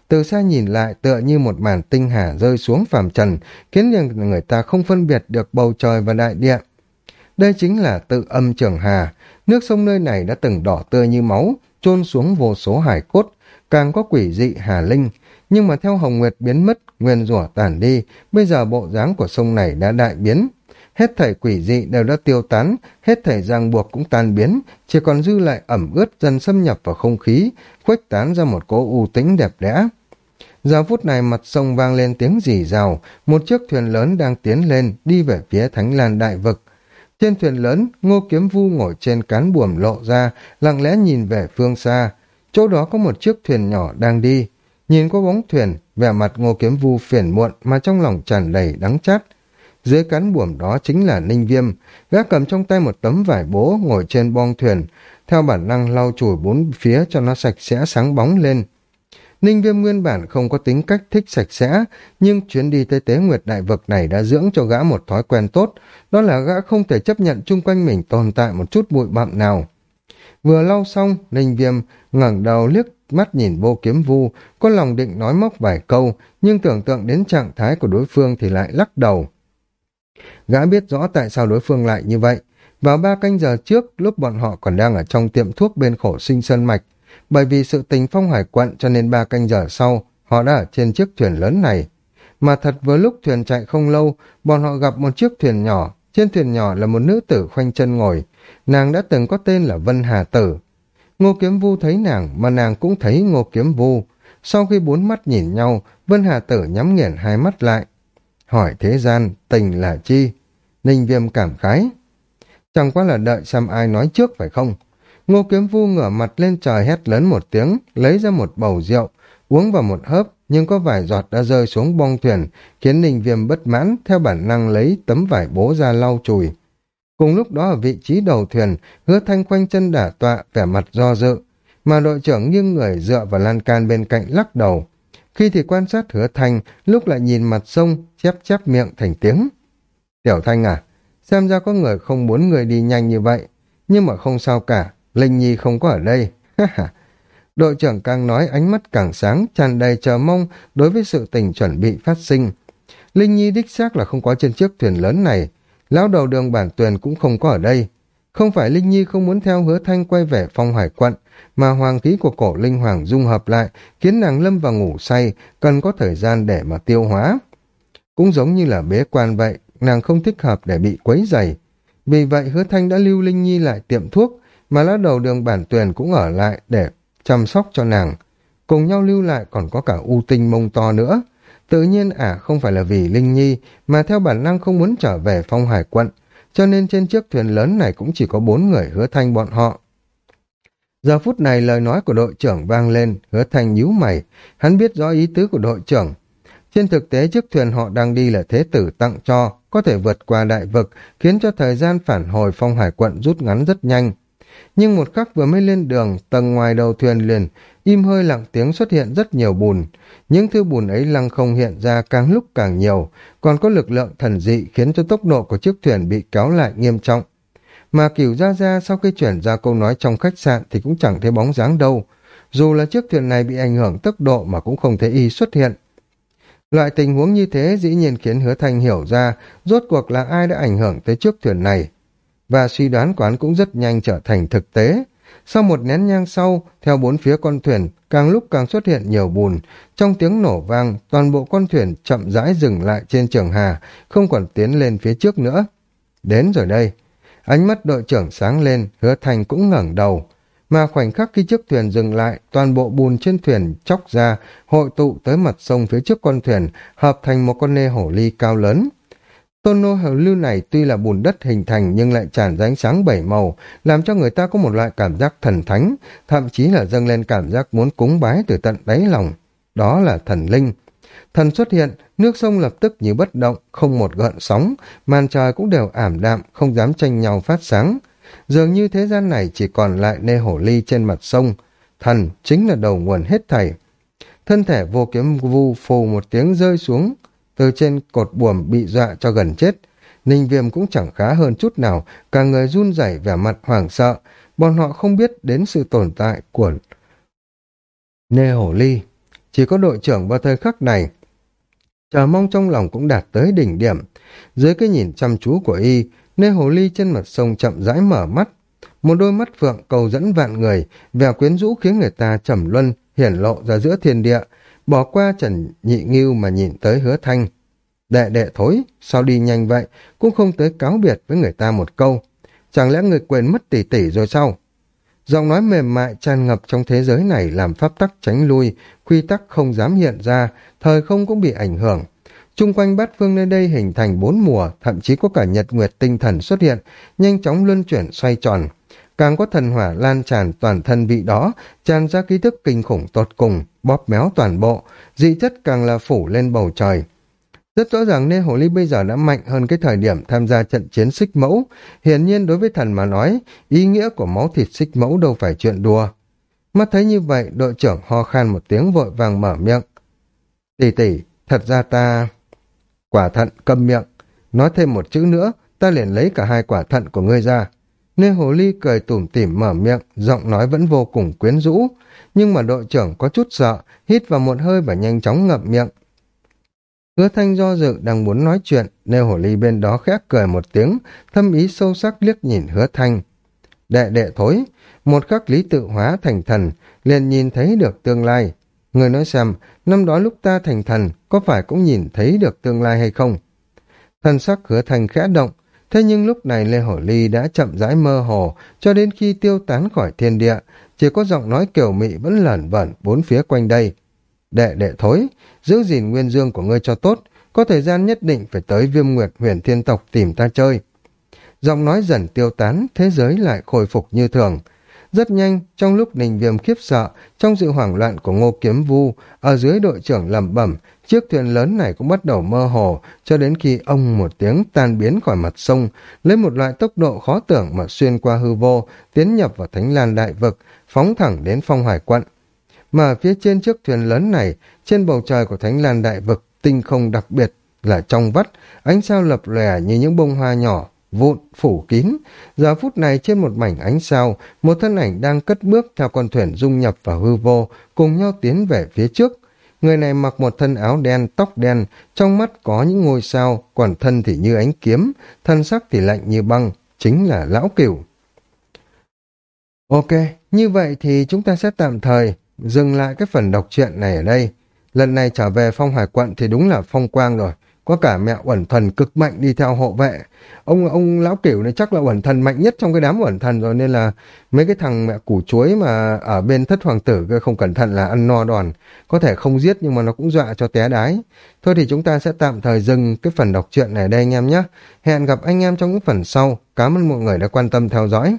Từ xa nhìn lại tựa như một màn tinh hà rơi xuống phàm trần, khiến người ta không phân biệt được bầu trời và đại địa. Đây chính là tự âm trường hà, nước sông nơi này đã từng đỏ tươi như máu, chôn xuống vô số hải cốt, càng có quỷ dị hà linh, nhưng mà theo Hồng Nguyệt biến mất, nguyên rủa tàn đi, bây giờ bộ dáng của sông này đã đại biến, hết thảy quỷ dị đều đã tiêu tán, hết thảy ràng buộc cũng tan biến, chỉ còn dư lại ẩm ướt dần xâm nhập vào không khí, khuếch tán ra một cỗ u tĩnh đẹp đẽ. Giờ phút này mặt sông vang lên tiếng rì rào, một chiếc thuyền lớn đang tiến lên, đi về phía Thánh Lan Đại Vực. Trên thuyền lớn, Ngô Kiếm Vu ngồi trên cán buồm lộ ra, lặng lẽ nhìn về phương xa. Chỗ đó có một chiếc thuyền nhỏ đang đi. Nhìn qua bóng thuyền, vẻ mặt Ngô Kiếm Vu phiền muộn mà trong lòng tràn đầy đắng chát. Dưới cán buồm đó chính là Ninh Viêm, gã cầm trong tay một tấm vải bố ngồi trên bong thuyền, theo bản năng lau chùi bốn phía cho nó sạch sẽ sáng bóng lên. Ninh Viêm nguyên bản không có tính cách thích sạch sẽ, nhưng chuyến đi tới tế nguyệt đại vực này đã dưỡng cho gã một thói quen tốt, đó là gã không thể chấp nhận chung quanh mình tồn tại một chút bụi bặm nào. Vừa lau xong, Ninh Viêm ngẩng đầu liếc mắt nhìn vô kiếm vu, có lòng định nói móc vài câu, nhưng tưởng tượng đến trạng thái của đối phương thì lại lắc đầu. Gã biết rõ tại sao đối phương lại như vậy. Vào ba canh giờ trước, lúc bọn họ còn đang ở trong tiệm thuốc bên khổ sinh sơn mạch, bởi vì sự tình phong hải quận cho nên ba canh giờ sau, họ đã ở trên chiếc thuyền lớn này. Mà thật vừa lúc thuyền chạy không lâu, bọn họ gặp một chiếc thuyền nhỏ, trên thuyền nhỏ là một nữ tử khoanh chân ngồi, nàng đã từng có tên là Vân Hà Tử. Ngô Kiếm Vu thấy nàng, mà nàng cũng thấy Ngô Kiếm Vu. Sau khi bốn mắt nhìn nhau, Vân Hà Tử nhắm nghiền hai mắt lại. Hỏi thế gian, tình là chi? Ninh viêm cảm khái. Chẳng qua là đợi xem ai nói trước phải không? Ngô kiếm vu ngửa mặt lên trời hét lớn một tiếng, lấy ra một bầu rượu, uống vào một hớp, nhưng có vài giọt đã rơi xuống bong thuyền, khiến Ninh Viêm bất mãn, theo bản năng lấy tấm vải bố ra lau chùi. Cùng lúc đó ở vị trí đầu thuyền, hứa thanh quanh chân đả tọa, vẻ mặt do dự, mà đội trưởng nghiêng người dựa vào lan can bên cạnh lắc đầu. Khi thì quan sát hứa thanh, lúc lại nhìn mặt sông, chép chép miệng thành tiếng. Tiểu Thanh à, xem ra có người không muốn người đi nhanh như vậy, nhưng mà không sao cả, Linh Nhi không có ở đây. Đội trưởng càng nói ánh mắt càng sáng, tràn đầy chờ mong đối với sự tình chuẩn bị phát sinh. Linh Nhi đích xác là không có trên chiếc thuyền lớn này. Lão đầu đường bản tuyền cũng không có ở đây. Không phải Linh Nhi không muốn theo hứa thanh quay về phong hải quận, mà hoàng khí của cổ linh hoàng dung hợp lại, khiến nàng lâm vào ngủ say, cần có thời gian để mà tiêu hóa. Cũng giống như là bế quan vậy, nàng không thích hợp để bị quấy dày. Vì vậy hứa thanh đã lưu Linh Nhi lại tiệm thuốc, mà lão đầu đường bản tuyền cũng ở lại để chăm sóc cho nàng. Cùng nhau lưu lại còn có cả u tinh mông to nữa. Tự nhiên ả à, không phải là vì Linh Nhi, mà theo bản năng không muốn trở về phong hải quận, cho nên trên chiếc thuyền lớn này cũng chỉ có bốn người hứa thanh bọn họ. Giờ phút này lời nói của đội trưởng vang lên, hứa thanh nhíu mày, hắn biết rõ ý tứ của đội trưởng. Trên thực tế chiếc thuyền họ đang đi là thế tử tặng cho, có thể vượt qua đại vực, khiến cho thời gian phản hồi phong hải quận rút ngắn rất nhanh. Nhưng một khắc vừa mới lên đường, tầng ngoài đầu thuyền liền, im hơi lặng tiếng xuất hiện rất nhiều bùn. Những thứ bùn ấy lăng không hiện ra càng lúc càng nhiều, còn có lực lượng thần dị khiến cho tốc độ của chiếc thuyền bị kéo lại nghiêm trọng. Mà cửu ra ra sau khi chuyển ra câu nói trong khách sạn thì cũng chẳng thấy bóng dáng đâu. Dù là chiếc thuyền này bị ảnh hưởng tốc độ mà cũng không thấy y xuất hiện. Loại tình huống như thế dĩ nhiên khiến hứa thanh hiểu ra rốt cuộc là ai đã ảnh hưởng tới chiếc thuyền này. Và suy đoán quán cũng rất nhanh trở thành thực tế. Sau một nén nhang sau, theo bốn phía con thuyền, càng lúc càng xuất hiện nhiều bùn. Trong tiếng nổ vang, toàn bộ con thuyền chậm rãi dừng lại trên trường hà, không còn tiến lên phía trước nữa. Đến rồi đây. Ánh mắt đội trưởng sáng lên, hứa thành cũng ngẩng đầu. Mà khoảnh khắc khi chiếc thuyền dừng lại, toàn bộ bùn trên thuyền chóc ra, hội tụ tới mặt sông phía trước con thuyền, hợp thành một con nê hổ ly cao lớn. Tôn nô hầu lưu này tuy là bùn đất hình thành nhưng lại tràn ra ánh sáng bảy màu, làm cho người ta có một loại cảm giác thần thánh, thậm chí là dâng lên cảm giác muốn cúng bái từ tận đáy lòng. Đó là thần linh. Thần xuất hiện, nước sông lập tức như bất động, không một gợn sóng, màn trời cũng đều ảm đạm, không dám tranh nhau phát sáng. Dường như thế gian này chỉ còn lại nê hổ ly trên mặt sông. Thần chính là đầu nguồn hết thảy. Thân thể vô kiếm vu phù một tiếng rơi xuống, từ trên cột buồm bị dọa cho gần chết. Ninh viêm cũng chẳng khá hơn chút nào, cả người run rẩy vẻ mặt hoảng sợ, bọn họ không biết đến sự tồn tại của Nê Hổ Ly. Chỉ có đội trưởng vào thời khắc này, chờ mong trong lòng cũng đạt tới đỉnh điểm. Dưới cái nhìn chăm chú của y, Nê Hổ Ly trên mặt sông chậm rãi mở mắt. Một đôi mắt phượng cầu dẫn vạn người, vẻ quyến rũ khiến người ta trầm luân, hiển lộ ra giữa thiên địa, bỏ qua Trần Nhị Nghiêu mà nhìn tới hứa thanh. Đệ đệ thối, sao đi nhanh vậy, cũng không tới cáo biệt với người ta một câu. Chẳng lẽ người quên mất tỷ tỷ rồi sao? Giọng nói mềm mại tràn ngập trong thế giới này làm pháp tắc tránh lui, quy tắc không dám hiện ra, thời không cũng bị ảnh hưởng. Trung quanh bát phương nơi đây hình thành bốn mùa, thậm chí có cả nhật nguyệt tinh thần xuất hiện, nhanh chóng luân chuyển xoay tròn càng có thần hỏa lan tràn toàn thân vị đó, tràn ra ký thức kinh khủng tột cùng, bóp méo toàn bộ, dị chất càng là phủ lên bầu trời. Rất rõ ràng nên hồ ly bây giờ đã mạnh hơn cái thời điểm tham gia trận chiến xích mẫu. Hiển nhiên đối với thần mà nói, ý nghĩa của máu thịt xích mẫu đâu phải chuyện đùa. Mắt thấy như vậy, đội trưởng ho khan một tiếng vội vàng mở miệng. Tỷ tỷ, thật ra ta... Quả thận cầm miệng. Nói thêm một chữ nữa, ta liền lấy cả hai quả thận của ngươi ra. Nê Hồ Ly cười tủm tỉm mở miệng, giọng nói vẫn vô cùng quyến rũ. Nhưng mà đội trưởng có chút sợ, hít vào một hơi và nhanh chóng ngậm miệng. Hứa thanh do dự đang muốn nói chuyện, Nê Hồ Ly bên đó khẽ cười một tiếng, thâm ý sâu sắc liếc nhìn hứa thanh. Đệ đệ thối, một khắc lý tự hóa thành thần, liền nhìn thấy được tương lai. Người nói xem, năm đó lúc ta thành thần, có phải cũng nhìn thấy được tương lai hay không? Thần sắc hứa thanh khẽ động, Thế nhưng lúc này Lê Hổ Ly đã chậm rãi mơ hồ, cho đến khi tiêu tán khỏi thiên địa, chỉ có giọng nói kiểu mị vẫn lẩn vẩn bốn phía quanh đây. Đệ đệ thối, giữ gìn nguyên dương của ngươi cho tốt, có thời gian nhất định phải tới viêm nguyệt huyền thiên tộc tìm ta chơi. Giọng nói dần tiêu tán, thế giới lại khôi phục như thường. Rất nhanh, trong lúc Ninh Viêm khiếp sợ, trong sự hoảng loạn của Ngô Kiếm Vu, ở dưới đội trưởng lẩm bẩm, chiếc thuyền lớn này cũng bắt đầu mơ hồ, cho đến khi ông một tiếng tan biến khỏi mặt sông, lấy một loại tốc độ khó tưởng mà xuyên qua hư vô, tiến nhập vào Thánh Lan Đại Vực, phóng thẳng đến phong hải quận. Mà phía trên chiếc thuyền lớn này, trên bầu trời của Thánh Lan Đại Vực, tinh không đặc biệt là trong vắt, ánh sao lập lòe như những bông hoa nhỏ, vụn, phủ kín. Giờ phút này trên một mảnh ánh sao, một thân ảnh đang cất bước theo con thuyền dung nhập vào hư vô, cùng nhau tiến về phía trước. Người này mặc một thân áo đen, tóc đen, trong mắt có những ngôi sao, còn thân thì như ánh kiếm, thân sắc thì lạnh như băng, chính là lão cửu. Ok, như vậy thì chúng ta sẽ tạm thời dừng lại cái phần đọc truyện này ở đây. Lần này trở về phong hải quận thì đúng là phong quang rồi. Có cả mẹ uẩn thần cực mạnh đi theo hộ vệ. Ông ông lão cửu này chắc là uẩn thần mạnh nhất trong cái đám uẩn thần rồi, nên là mấy cái thằng mẹ củ chuối mà ở bên thất hoàng tử không cẩn thận là ăn no đòn. Có thể không giết nhưng mà nó cũng dọa cho té đái. Thôi thì chúng ta sẽ tạm thời dừng cái phần đọc truyện này đây anh em nhé. Hẹn gặp anh em trong những phần sau. Cảm ơn mọi người đã quan tâm theo dõi.